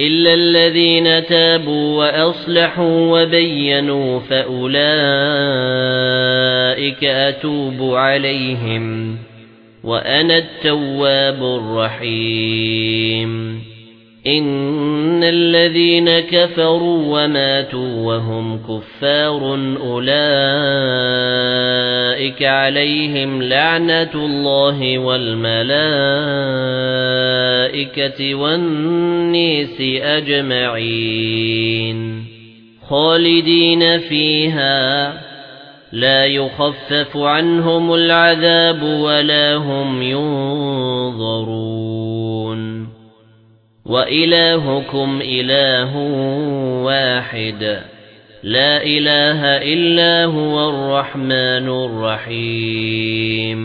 إلا الذين تابوا وأصلحوا وبينوا فأولئك أتوب عليهم وأنا التواب الرحيم إن الذين كفروا وماتوا وهم كفار أولئك عليهم لعنة الله والملائكة والنيس أجمعين. خالدين فيها. لا يخفف عنهم العذاب ولا هم ينظرون. وإلهكم إله واحد. لا إله إلا هو الرحمن الرحيم.